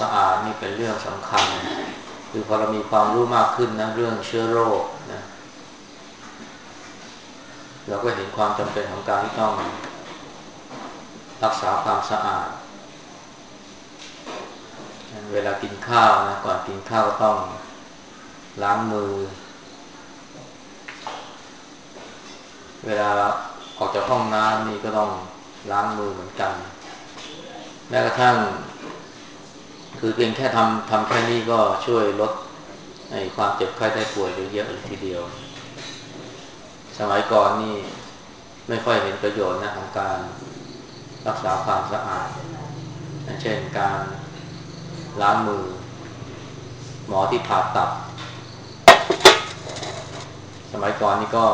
สะอาดนี่เป็นเรื่องสำคัญ คือพอเรามีความรู้มากขึ้นนะเรื่องเชื้อโรคนะเราก็เห็นความจำเป็นของการที่ต้องรักษาความสะอาด เวลากินข้าวนะก่อนกินข้าวก็ต้องล้างมือ เวลาออกจากห้องน้ำนี่ก็ต้องล้างมือเหมือนกันแม้กระทั่ง คือเพียงแค่ทำทำแค่นี้ก็ช่วยลดในความเจ็บไข้ได้ป่วยเยอะเลยทีเดียว สมัยก่อนนี่ไม่ค่อยเห็นประโยชน์นะของการรักษาความสะอาด เช่นการล้างมือ หมอที่ผ่าตัด สมัยก่อนนี่ก็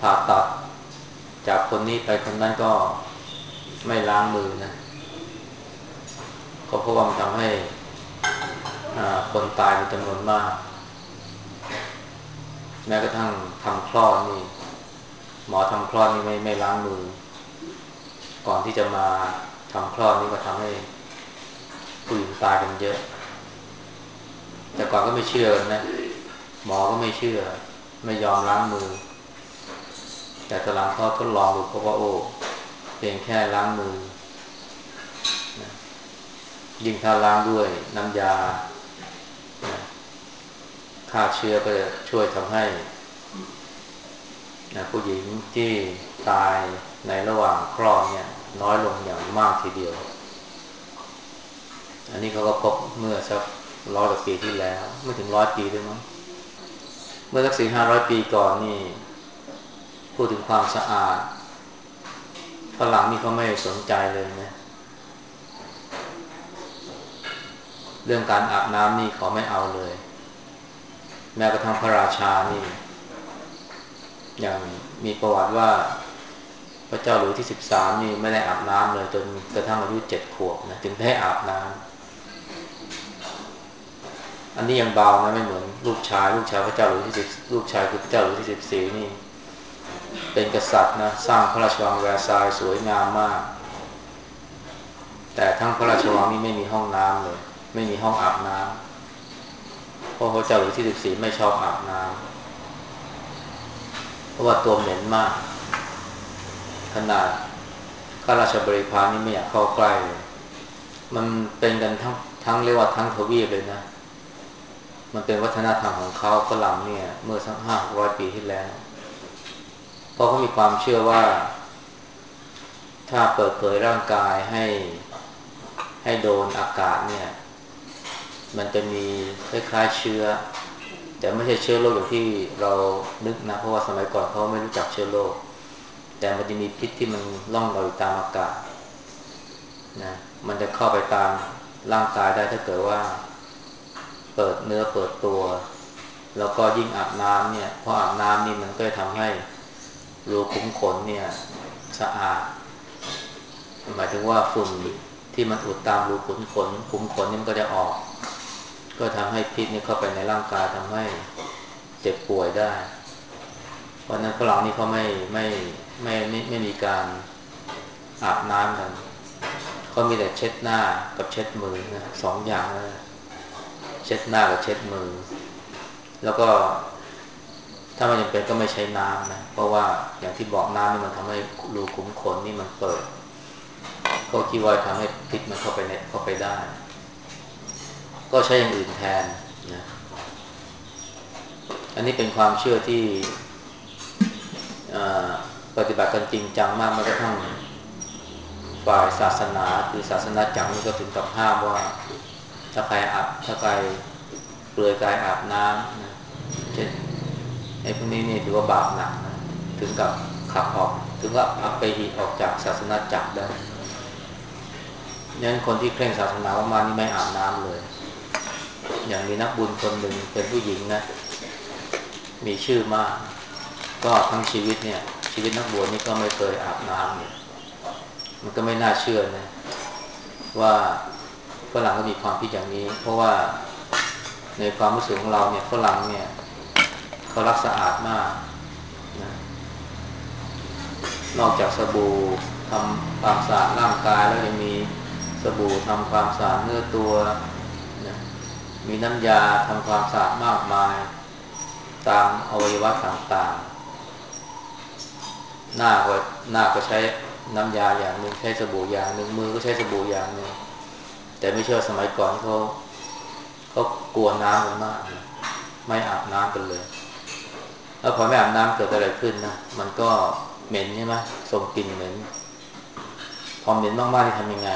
ผ่าตัด จากคนนี้ไปคนนั้นก็ไม่ล้างมือนะ ก็เพราะว่ามันทำให้คนตายเป็นจำนวนมาก แม้กระทั่งทำคลอดนี่ หมอทำคลอดนี่ไม่ไม่ล้างมือ ก่อนที่จะมาทำคลอดนี่ก็ทำให้ผู้หญิงตายกันเยอะ แต่ก่อนก็ไม่เชื่อนะ หมอก็ไม่เชื่อ ไม่ยอมล้างมือ แต่ตอนหลังเขาทดลองดูเพราะว่าโอ้เพียงแค่ล้างมือ ยิ่งถ้าล้างด้วยน้ำยาฆ่าเชื้อก็จะช่วยทำให้ผู้หญิงที่ตายในระหว่างคลอดเนี่ย น้อยลงอย่างมากทีเดียว อันนี้เขาก็พบเมื่อสักร้อยกว่าปีที่แล้ว ไม่ถึงร้อยปีด้วยมั้งเมื่อสักสี่ห้าร้อยปีก่อนนี่ พูดถึงความสะอาดฝรั่งนี่เขาไม่สนใจเลยนะ เรื่องการอาบน้ำนี่เขาไม่เอาเลย แม้กระทั่งพระราชานี่อย่างมีประวัติว่าพระเจ้าหลุยที่สิบสามนี่ไม่ได้อาบน้ำเลยจนกระทั่งอายุเจ็ดขวบนะจึงได้อาบน้ำอันนี้ยังเบานะไม่เหมือนลูกชาย ลูกชายพระเจ้าหลุยที่สิบลูกชายคือพระเจ้าหลุยที่สิบสี่นี่ เป็นกษัตริย์นะสร้างพระราชวังแวร์ซายสวยงามมาก แต่ทั้งพระราชวังนี่ไม่มีห้องน้ำเลย ไม่มีห้องอาบน้ำเพราะพระเจ้าหลุยที่สิบสี่ไม่ชอบอาบน้ำเพราะว่าตัวเหม็นมาก ขนาดข้าราชบริพารนี่ไม่อยากเข้าใกล้ มันเป็นกันทั้งทั้งเรียกว่าทั้งทวีปเลยนะ มันเป็นวัฒนธรรมของเขาฝรั่งเนี่ย เมื่อสักห้าร้อยปีที่แล้ว เพราะเขามีความเชื่อว่า ถ้าเปิดเผยร่างกายให้ให้โดนอากาศเนี่ย มันจะมีคล้ายๆเชื้อ แต่ไม่ใช่เชื้อโรคอย่างที่เรานึกนะ เพราะว่าสมัยก่อนเขาไม่รู้จักเชื้อโรคแต่มันจะมีพิษที่มันล่องลอยตามอากาศนะมันจะเข้าไปตามร่างกายได้ถ้าเกิดว่า เปิดเนื้อเปิดตัว แล้วก็ยิ่งอาบน้ำเนี่ยเพราะอาบน้ำนี่มันก็จะทำให้รูขุมขนเนี่ยสะอาดหมายถึงว่าฝุ่นที่มันอุดตามรูขุมขนขุมขนนี่มันก็จะออก ก็ทำให้พิษนี่เข้าไปในร่างกายทำให้เจ็บป่วยได้ เพราะนั้นฝรั่งนี่เขาไม่ไม่ไม่ไม่ไม่มีการอาบน้ำกันเขามีแต่เช็ดหน้ากับเช็ดมือนะสองอย่างนะเช็ดหน้ากับเช็ดมือ แล้วก็ถ้ามันจำเป็นก็ไม่ใช้น้ำนะ เพราะว่าอย่างที่บอกน้ำนี่มันทำให้รูขุมขนนี่มันเปิด ก็คิดว่าทำให้พิษมันเข้าไปในเข้าไปได้ ก็ใช้อย่างอื่นแทนนะอันนี้เป็นความเชื่อที่ปฏิบัติกันจริงจังมากแมันก็ทั้งฝ่ายศาสนาคือศาสนาจังนี่ก็ถึงกับห้ามว่า ถ้าใครอาบถ้าใครเปลือยกายอาบน้ำนะเช่นไอ้พวกนี้นี่ถือว่าบาปหนักนะถึงกับขับออก ถึงกับอับไปหีออกจากศาสนาจักรได้ยังคนที่เคร่งศาสนามากๆนี่ไม่อาบน้ำเลย อย่างมีนักบุญคนหนึ่งเป็นผู้หญิงนะ มีชื่อมาก ก็ทั้งชีวิตเนี่ย ชีวิตนักบวชนี่ก็ไม่เคยอาบน้ำเนี่ยมันก็ไม่น่าเชื่อนะว่าฝรั่งก็มีความคิดอย่างนี้ เพราะว่าในความรู้สึกของเราเนี่ยฝรั่งเนี่ยเขารักสะอาดมากนะนอกจากสบู่ทำความสะอาดร่างกายแล้วยังมีสบู่ทำความสะอาดเนื้อตัว มีน้ำยาทำความสะอาดมากมาย ตามอวัยวะต่างๆ หน้าก็หน้าก็ใช้น้ำยาอย่างหนึ่งใช้สบู่อย่างหนึ่งมือก็ใช้สบู่อย่างหนึ่งแต่ไม่เชื่อสมัยก่อนเขาเขากลัวน้ำกันมากไม่อาบน้ำกันเลย แล้วพอไม่อาบน้ำเกิดอะไรขึ้นนะมันก็เหม็นใช่ไหมส่งกลิ่นเหม็นพอเหม็นมากๆที่ทำยังไง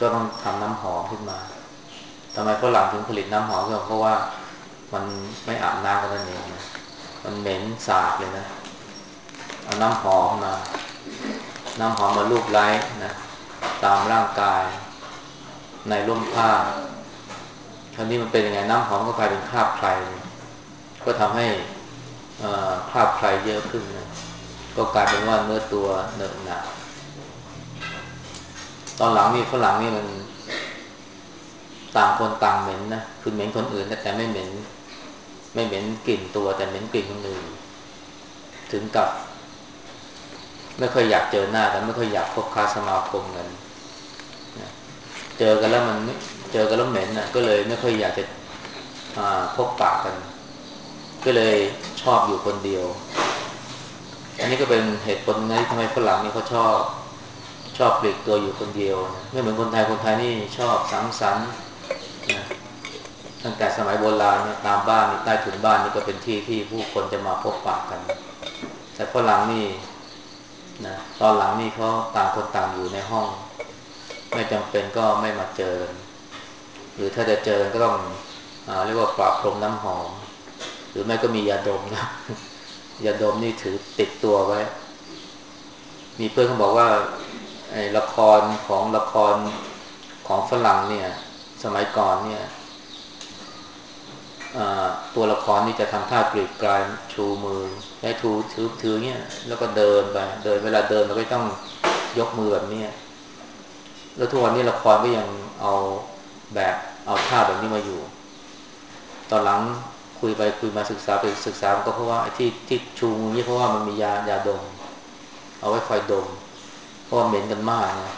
ก็ต้องทำน้ำหอมขึ้นมา ทำไมฝรั่งถึงผลิตน้ำหอมก็เพราะว่ามันไม่อาบน้ำกันนั่นเองนะมันเหม็นสาบเลยนะเอาน้ำหอมมา น้ำหอมมาลูบไล้นะตามร่างกาย ในร่มผ้าคราวนี้มันเป็นยังไงน้ำหอมก็กลายเป็นคราบใคร ก็ทำให้คราบใครเยอะขึ้นนะก็กลายเป็นว่าเนื้อตัวเหนอะหนาตอนหลังนี่ฝรั่งนี่มัน ต่างคนต่างเหม็นนะคือเหม็นคนอื่นแต่ไม่เหม็น ไม่เหม็นกลิ่นตัว แต่เหม็นกลิ่นคนอื่น ถึงกับ ไม่ค่อยอยากเจอหน้ากันไม่ค่อยอยากพบค้าสมาคมกันเจอกันแล้วมันเจอกันแล้วเหม็นนะก็เลยไม่ค่อยอยากจะพบปากกัน ก็เลยชอบอยู่คนเดียว อันนี้ก็เป็นเหตุผลไงทำไมฝรั่งนี่เขาชอบชอบปลีกตัวอยู่คนเดียวไม่เหมือนคนไทยคนไทยนี่ชอบสังสรรค์ ตั้งแต่สมัยโบราณเนี่ยตามบ้านใต้ถุนบ้านนี่ก็เป็นที่ที่ผู้คนจะมาพบปะกัน แต่ฝรั่งนี่นะตอนหลังนี่เขาต่างคนต่างอยู่ในห้อง ไม่จำเป็นก็ไม่มาเจอ หรือถ้าจะเจอก็ต้องอเรียกว่าปราบพรมน้ำหอม หรือไม่ก็มียาดมนะยาดมนี่ถือติดตัวไว้ มีเพื่อนเขาบอกว่าไอ้ละครของละครของฝรั่งเนี่ย สมัยก่อนเนี่ย ตัวละครนี่จะทำท่ากรีดกลายชูมือใช้ทูถือถือเนี่ยแล้วก็เดินไปเดินเวลาเดินเราก็ต้องยกมือแบบนี้แล้วทุกวันนี้ละครก็ยังเอาแบบเอาท่าแบบนี้มาอยู่ ตอนหลังคุยไปคุยมาศึกษาไปศึกษาก็เพราะว่าไอ้ที่ที่ชูมือนี่เพราะว่ามันมียายาดม เอาไว้คอยดม เพราะว่าเหม็นกันมากนะ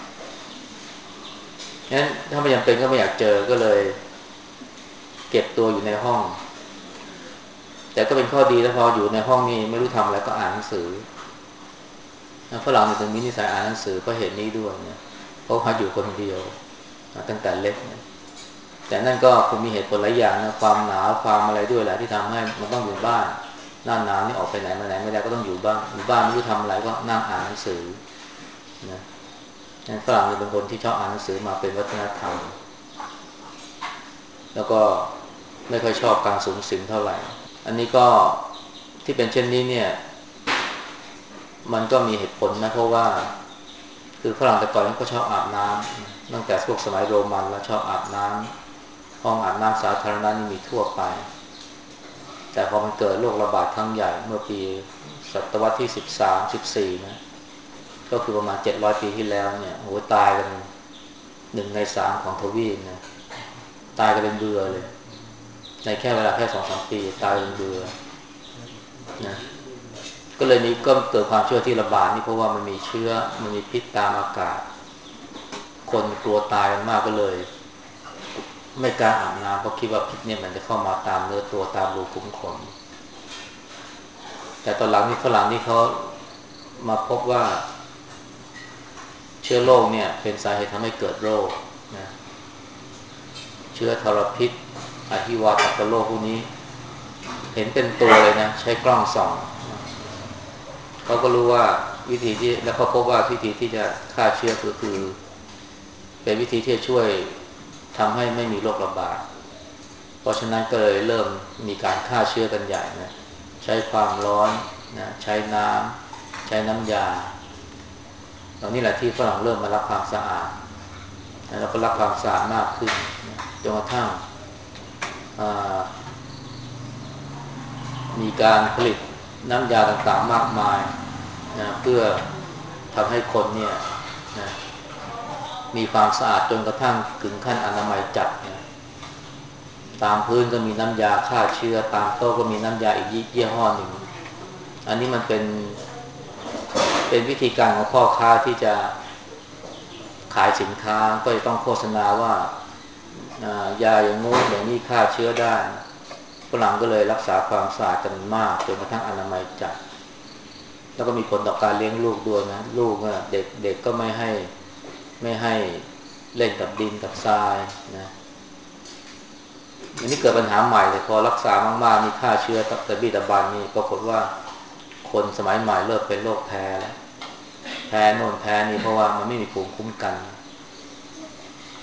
งั้นถ้าไม่ยังเป็นก็ไม่อยากเจอก็เลย เก็บตัวอยู่ในห้อง แต่ก็เป็นข้อดีแล้วพออยู่ในห้องนี้ไม่รู้ทำอะไรก็อ่านหนังสือฝรั่งถึงมีนิสัยอ่านหนังสือก็เห็นนี้ด้วยเนี่ยเพราะเขาอยู่คนเดียวตั้งแต่เล็กเนี่ยแต่นั่นก็คงมีเหตุผลหลายอย่างนะความหนาวความอะไรด้วยแหละที่ทำให้มันต้องอยู่บ้านหน้าหนาวนี่ออกไปไหนมาไหนไม่ได้ก็ต้องอยู่บ้านอยู่บ้านไม่รู้ทำอะไรก็นั่งอ่านหนังสือนะฝรั่งเป็นคนที่ชอบอ่านหนังสือมาเป็นวัฒนธรรม แล้วก็ ไม่ค่อยชอบการสูงสิงเท่าไหร่ อันนี้ก็ที่เป็นเช่นนี้เนี่ย มันก็มีเหตุผลนะเพราะว่า คือฝรั่งแต่ก่อนก็ชอบอาบน้ำตั้งแต่พวกสมัยโรมันแล้วชอบอาบน้ำห้องอาบน้ำสาธารณะนี่มีทั่วไป แต่พอมันเกิดโรคระบาดครั้งใหญ่เมื่อปีศตวรรษที่สิบสามสิบสี่นะ ก็คือประมาณเจ็ดร้อยปีที่แล้วเนี่ยโหตายกันหนึ่งในสามของทวีปนะตายกันเป็นเบือเลย ในแค่เวลาแค่สองสามปีตายเป็นเบือนะก็เลยนี้ก็เกิดความเชื่อที่ระบาดนี่เพราะว่ามันมีเชื้อมันมีพิษตามอากาศ คนกลัวตายกันมากก็เลย ไม่กล้าอาบน้ำเพราะคิดว่าพิษเนี่ยมันจะเข้ามาตามเนื้อตัวตามรูขุมขนแต่ตอนหลังนี่ฝรั่งนี่เขามาพบว่า เชื้อโรคเนี่ย เป็นสาเหตุทำให้เกิดโรคนะเชื้อทรพิษ อหิวาตกโรคพวกนี้ เห็นเป็นตัวเลยนะ ใช้กล้องส่องเขาก็รู้ว่าวิธีที่แล้วเขาพบว่าวิธีที่จะฆ่าเชื้อก็คือ เป็นวิธีที่จะช่วยทำให้ไม่มีโรคระบาดเพราะฉะนั้นก็เลยเริ่มมีการฆ่าเชื้อกันใหญ่นะใช้ความร้อนนะใช้น้ำใช้น้ำยาตอนนี้แหละที่ฝรั่งเริ่มมารับความสะอาดแล้วก็รับความสะอาดมากขึ้นจนกระทั่ง มีการผลิตน้ำยาต่างๆมากมายนะเพื่อทำให้คนเนี่ยนะมีความสะอาดจนกระทั่งถึงขั้นอนามัยจัดนะตามพื้นก็มีน้ำยาฆ่าเชื้อ ตามโต๊ะก็มีน้ำยาอีกยี่ห้อหนึ่ง อันนี้มันเป็นเป็นวิธีการของพ่อค้าที่จะขายสินค้าก็จะต้องโฆษณาว่า ยาอย่างงู้นอย่างนี้ฆ่าเชื้อได้ฝรั่งก็เลยรักษาความสะอาดกันมากจนกระทั่งอนามัยจัด แล้วก็มีผลต่อการเลี้ยงลูกด้วยนะ ลูกเด็กเด็กก็ไม่ให้ไม่ให้เล่นกับดินกับทรายนะอันนี้เกิดปัญหาใหม่เลยพอรักษามากๆมีฆ่าเชื้อตะบีตะบันนี่ปรากฏว่าคนสมัยใหม่เริ่มเป็นโรคแพ้แล้วแพ้โน่นแพ้นี่เพราะว่ามันไม่มีภูมิคุ้มกัน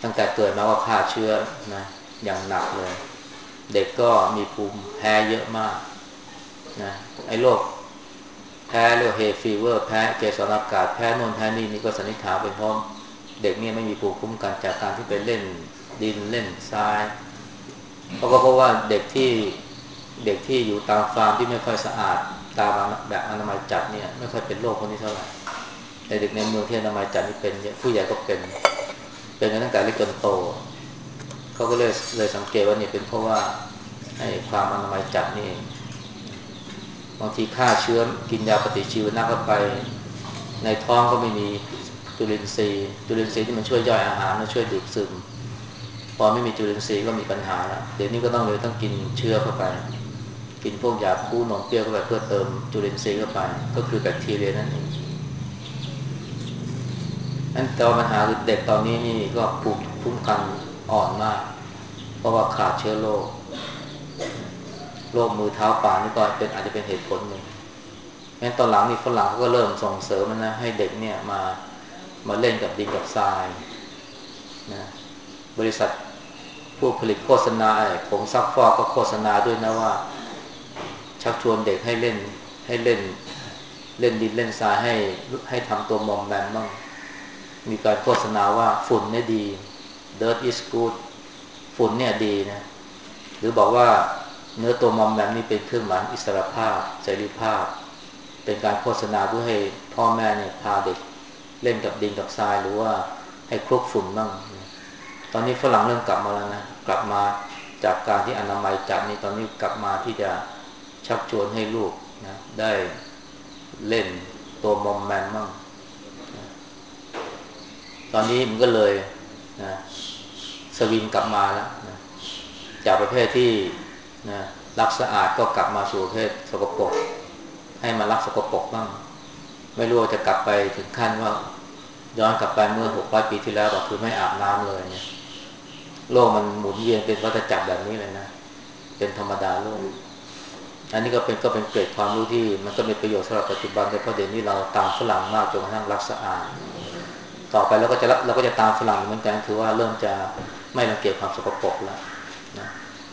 ตั้งแต่เกิดมาว่าฆ่าเชื้อนะอย่างหนักเลย เด็กก็มีภูมิแพ้เยอะมากนะไอ้โรคแพ้เรียก hay fever แพ้เกสรอากาศแพ้นั่นแพ้นี่นี่ก็สันนิษฐานเป็นเพราะเด็กเนี่ยไม่มีภูมิคุ้มกันจากการที่ไปเล่นดินเล่นทรายเพราะก็เพราะว่าเด็กที่เด็กที่อยู่ตามฟาร์มที่ไม่ค่อยสะอาดตามแบบอนามัยจัดเนี่ยไม่ค่อยเป็นโรคพวกนี้เท่าไหร่แต่เด็กในเมืองที่อนามัยจัดนี่เป็นผู้ใหญ่ก็เป็น เป็นกันตั้งแต่เล็กจนโตเขาก็เลยเลยสังเกตว่านี่เป็นเพราะว่าไอ้ความอนามัยจัดนี่เองบางทีฆ่าเชื้อกินยาปฏิชีวนะเข้าไป ในท้องก็ไม่มีจุลินทรีย์ จุลินทรีย์ที่มันช่วยย่อยอาหารและช่วยดูดซึม พอไม่มีจุลินทรีย์ก็มีปัญหาแล้วเดี๋ยวนี้ก็ต้องเลยต้องกินเชื้อเข้าไป กินพวกยาคูนมเปรี้ยวเข้าไปเพื่อเติมจุลินทรีย์เข้าไป ก็คือแบคทีเรียนั่นเอง อันแต่ปัญหาคือเด็กตอนนี้นี่ก็ภูมิคุ้มกันอ่อนมาก เพราะว่าขาดเชื้อโรคโรคมือเท้าปากนี่ก็เป็นอาจจะเป็นเหตุผลหนึ่งงั้นตอนหลังนี่ฝรั่งเขาก็เริ่มส่งเสริมมันนะให้เด็กเนี่ยมามาเล่นกับดินกับทรายนะบริษัทผู้ผลิตโฆษณาไอ้ผงซักฟอกก็โฆษณาด้วยนะว่า ชักชวนเด็กให้เล่นให้เล่น เล่นดินเล่นทรายให้ให้ทำตัวมอมแมมบ้าง มีการโฆษณาว่าฝุ่นเนี่ยดี dirt is good ฝุ่นเนี่ยดีนะหรือบอกว่าเนื้อตัวมอมแมมนี่เป็นเครื่องหมายอิสรภาพเสรีภาพ เป็นการโฆษณาเพื่อให้พ่อแม่เนี่ยพาเด็กเล่นกับดินกับทรายหรือว่าให้คลุกฝุ่นบ้าง ตอนนี้ฝรั่งเริ่มกลับมาแล้วนะกลับมาจากการที่อนามัยจัดนี่ตอนนี้กลับมาที่จะชักชวนให้ลูกนะได้เล่นตัวมอมแมมบ้าง ตอนนี้มันก็เลยนะสวิงกลับมาแล้วนะจากประเภทที่นะรักสะอาดก็กลับมาสู่ประเภทสกปรกให้มารักสกปรกบ้าง ไม่รู้ว่าจะกลับไปถึงขั้นว่า ย้อนกลับไปเมื่อหกร้อยปีที่แล้วก็คือไม่อาบน้ำเลยเนี่ยโลกมันหมุนเวียนเป็นวัฏจักรแบบนี้เลยนะเป็นธรรมดาโลกอันนี้ก็เป็นก็เป็นเกร็ดความรู้ที่มันก็มีประโยชน์สำหรับปัจจุบันแต่เพราะเดี๋ยวนี้เราตามฝรั่งมากจนกระทั่งรักสะอาด ต่อไปเราก็จะเราก็จะตามฝรั่งเหมือนกันคือว่าเริ่มจะไม่รังเกียจความสกปรกแล้วนะ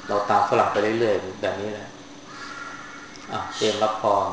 เราตามฝรั่งไปเรื่อยๆแบบนี้แหละอะเตรียมรับพร